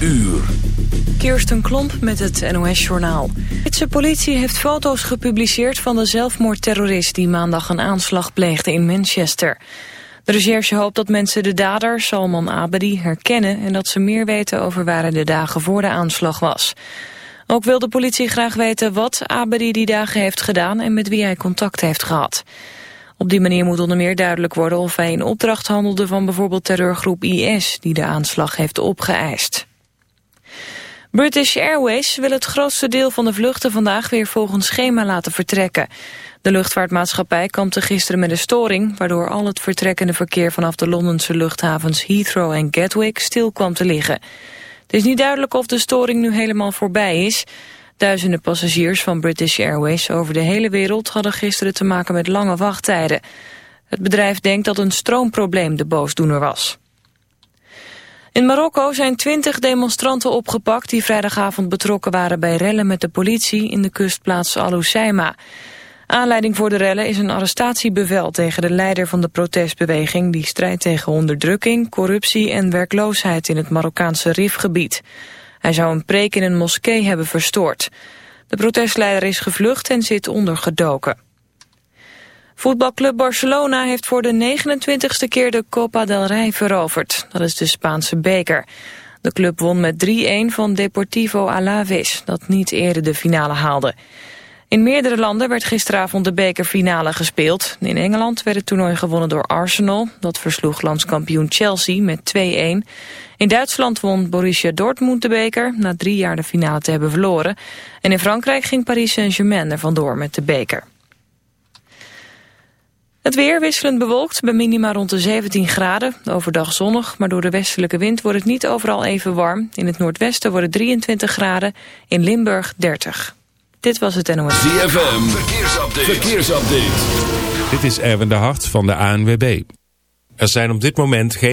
Uur. Kirsten Klomp met het NOS-journaal. De politie heeft foto's gepubliceerd van de zelfmoordterrorist... die maandag een aanslag pleegde in Manchester. De recherche hoopt dat mensen de dader, Salman Abedi, herkennen... en dat ze meer weten over waar hij de dagen voor de aanslag was. Ook wil de politie graag weten wat Abedi die dagen heeft gedaan... en met wie hij contact heeft gehad. Op die manier moet onder meer duidelijk worden of hij in opdracht handelde van bijvoorbeeld terreurgroep IS die de aanslag heeft opgeëist. British Airways wil het grootste deel van de vluchten vandaag weer volgens schema laten vertrekken. De luchtvaartmaatschappij kampte gisteren met een storing... waardoor al het vertrekkende verkeer vanaf de Londense luchthavens Heathrow en Gatwick stil kwam te liggen. Het is niet duidelijk of de storing nu helemaal voorbij is. Duizenden passagiers van British Airways over de hele wereld hadden gisteren te maken met lange wachttijden. Het bedrijf denkt dat een stroomprobleem de boosdoener was. In Marokko zijn twintig demonstranten opgepakt die vrijdagavond betrokken waren bij rellen met de politie in de kustplaats Al Hoceima. Aanleiding voor de rellen is een arrestatiebevel tegen de leider van de protestbeweging die strijdt tegen onderdrukking, corruptie en werkloosheid in het Marokkaanse Rifgebied. Hij zou een preek in een moskee hebben verstoord. De protestleider is gevlucht en zit ondergedoken. Voetbalclub Barcelona heeft voor de 29ste keer de Copa del Rey veroverd. Dat is de Spaanse beker. De club won met 3-1 van Deportivo Alaves, dat niet eerder de finale haalde. In meerdere landen werd gisteravond de bekerfinale gespeeld. In Engeland werd het toernooi gewonnen door Arsenal. Dat versloeg landskampioen Chelsea met 2-1. In Duitsland won Borussia Dortmund de beker... na drie jaar de finale te hebben verloren. En in Frankrijk ging Paris Saint-Germain er vandoor met de beker. Het weer wisselend bewolkt, bij minima rond de 17 graden. Overdag zonnig, maar door de westelijke wind wordt het niet overal even warm. In het noordwesten wordt het 23 graden, in Limburg 30. Dit was het NOS. ZFM, verkeersupdate. verkeersupdate. Dit is Erwin de Hart van de ANWB. Er zijn op dit moment geen...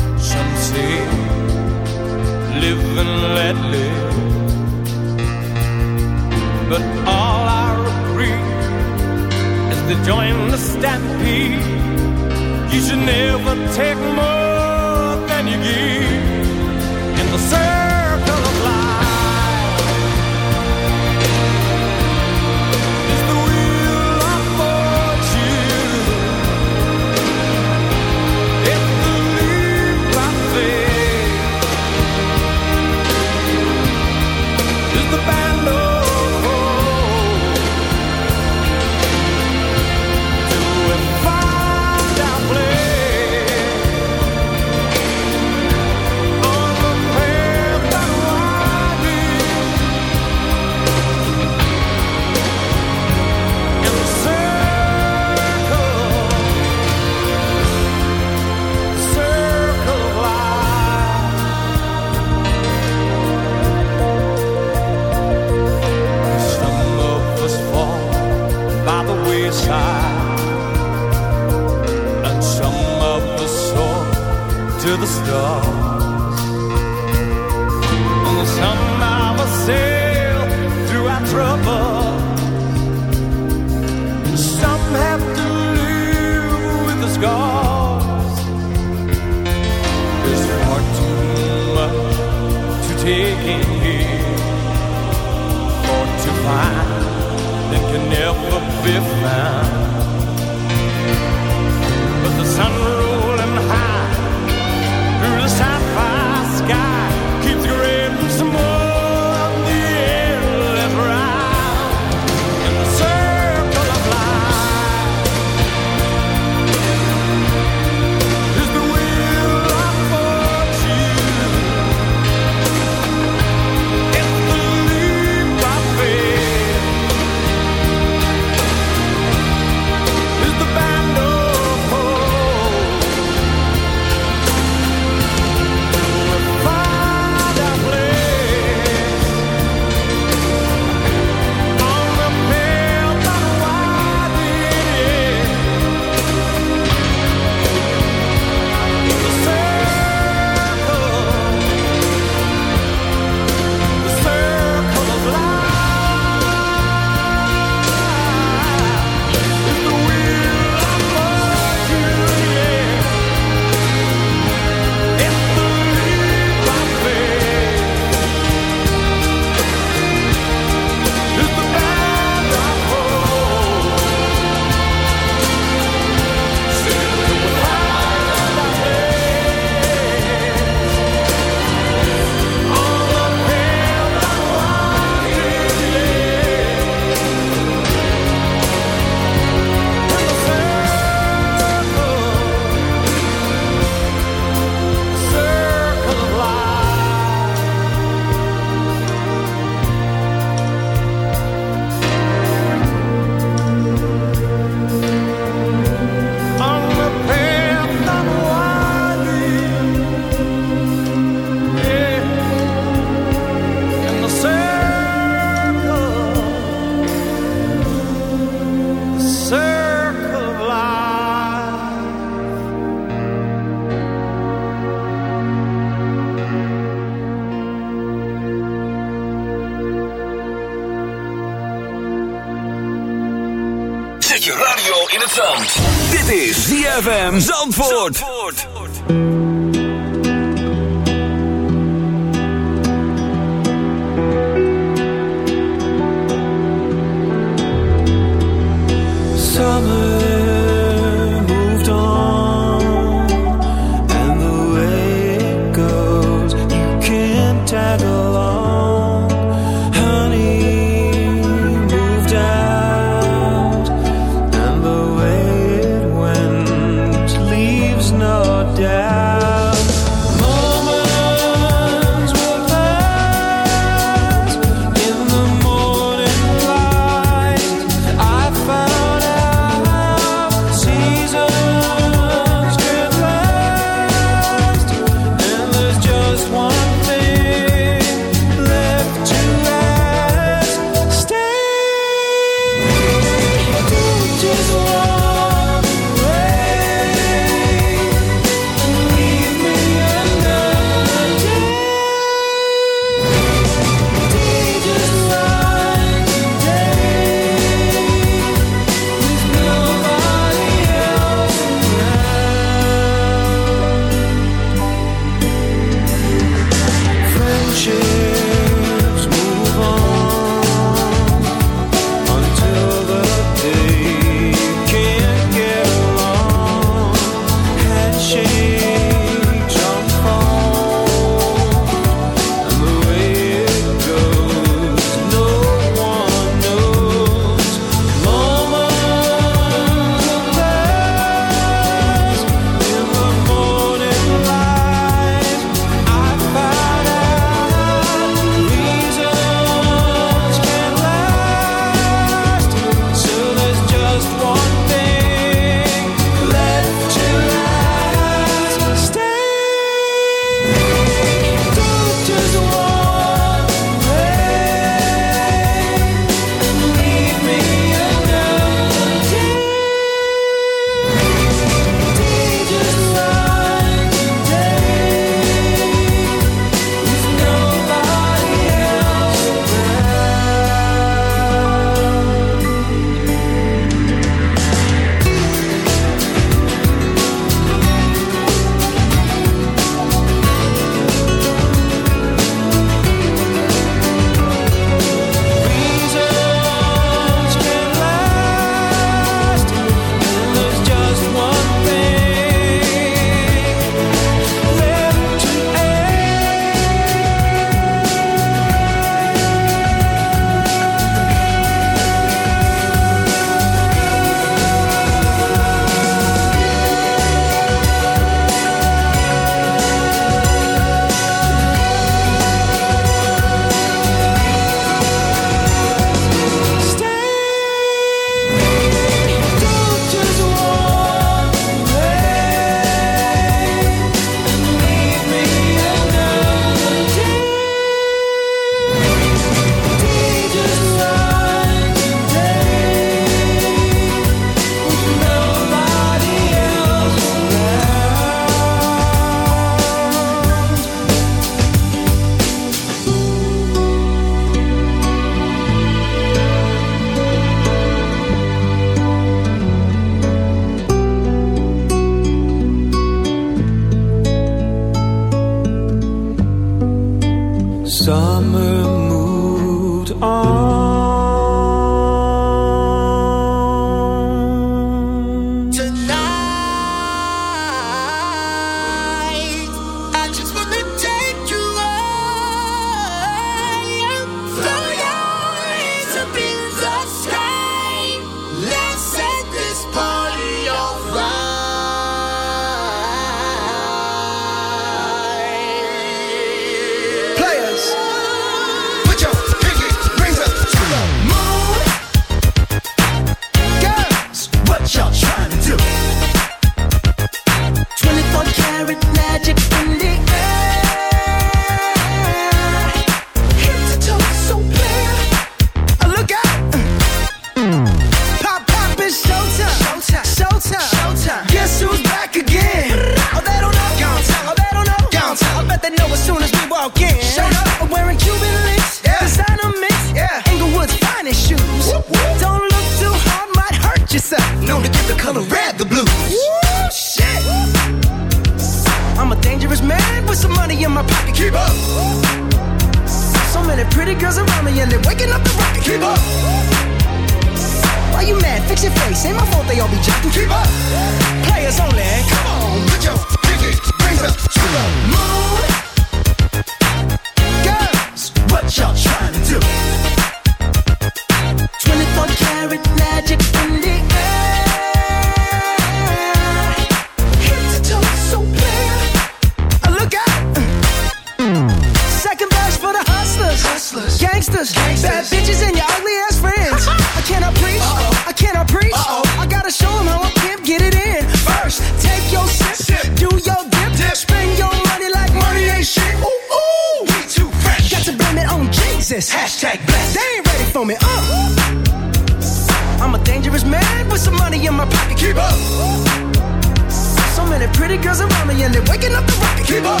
the pretty girls around me and they're waking up the rocket. Keep up.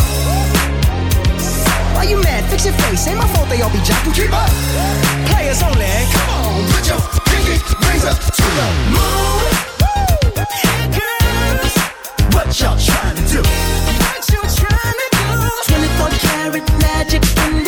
Why you mad? Fix your face. Ain't my fault they all be jocking. Keep up. Players only. Come on, put your pinky rings up to the moon. Woo. Girls, what y'all trying to do? What you trying to do? 24 karat magic in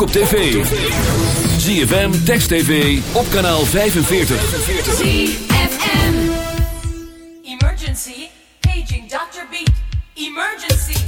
op tv. ZFM, Text TV, op kanaal 45. ZFM. Emergency, paging Dr. Beat. Emergency.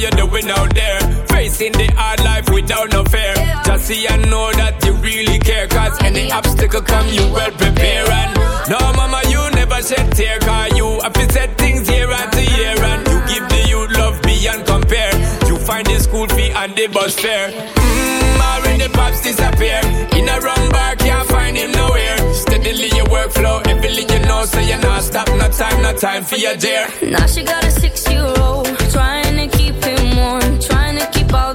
you're doing out there. Facing the hard life without no fear. Just see I know that you really care. Cause any obstacle come, you well prepare. And no, mama, you never shed tear. Cause you have to set things year to year. And you give the youth love beyond compare. You find the school fee and the bus fare. Mmm, already pops disappear. In a wrong bar, can't find him nowhere flow. Everything you know, so you not stop. No time, no time for your dear. Now she got a six year old, trying to keep him warm, trying to keep all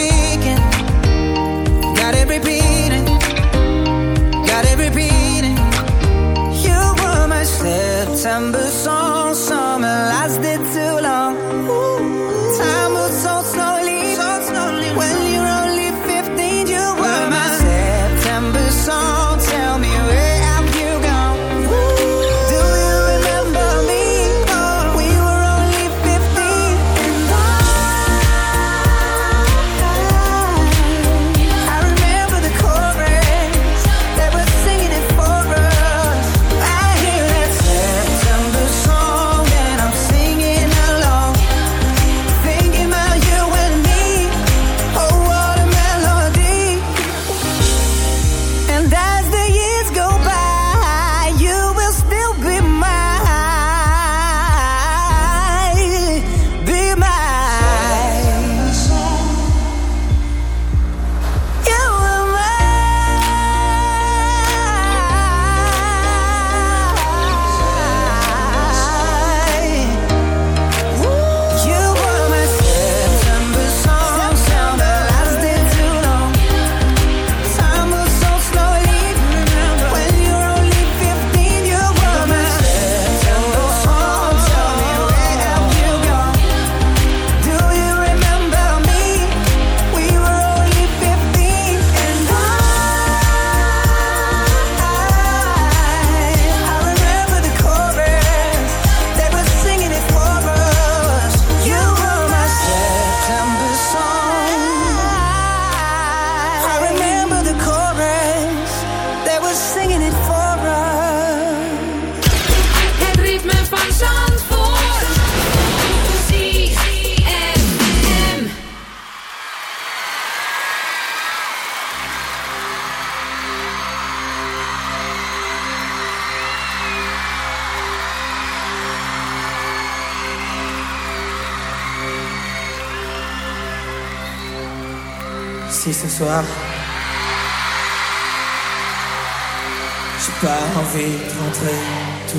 September song,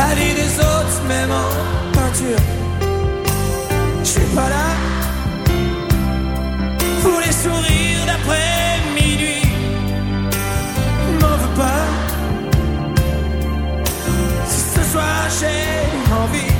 La vie des autres même en peinture je suis pas là pour les sourires d'après minuit. M'en veux pas si ce soir j'ai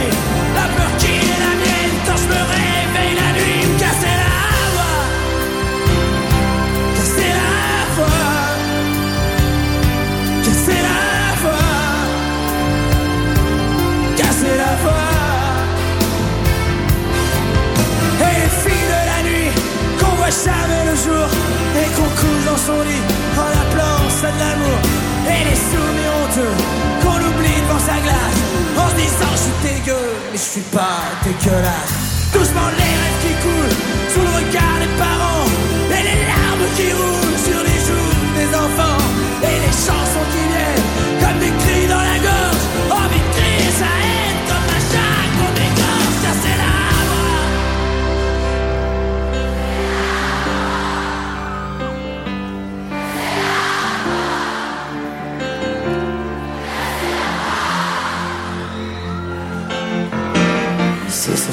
Jamais le jour et qu'on couche dans son lit en appelant ça de l'amour. Et les souvenirs honteux qu'on oublie devant sa glace en se disant je suis dégueu, mais je suis pas dégueulasse. Doucement les rêves qui coulent sous le regard des parents et les larmes qui roulent sur les joues des enfants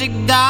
music died